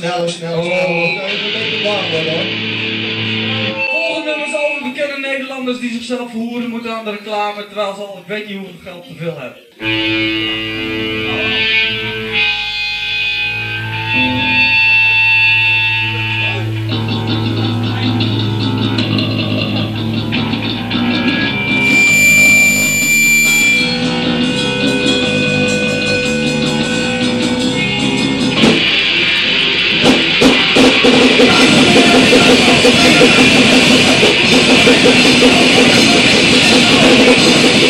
sneller, sneller. Oh. sneller. Even een beetje warm worden hoor. Volgende nummer is over bekende Nederlanders die zichzelf verhoeren moeten aan de reclame, terwijl ze al ik weet niet hoeveel geld te veel hebben. Thank you.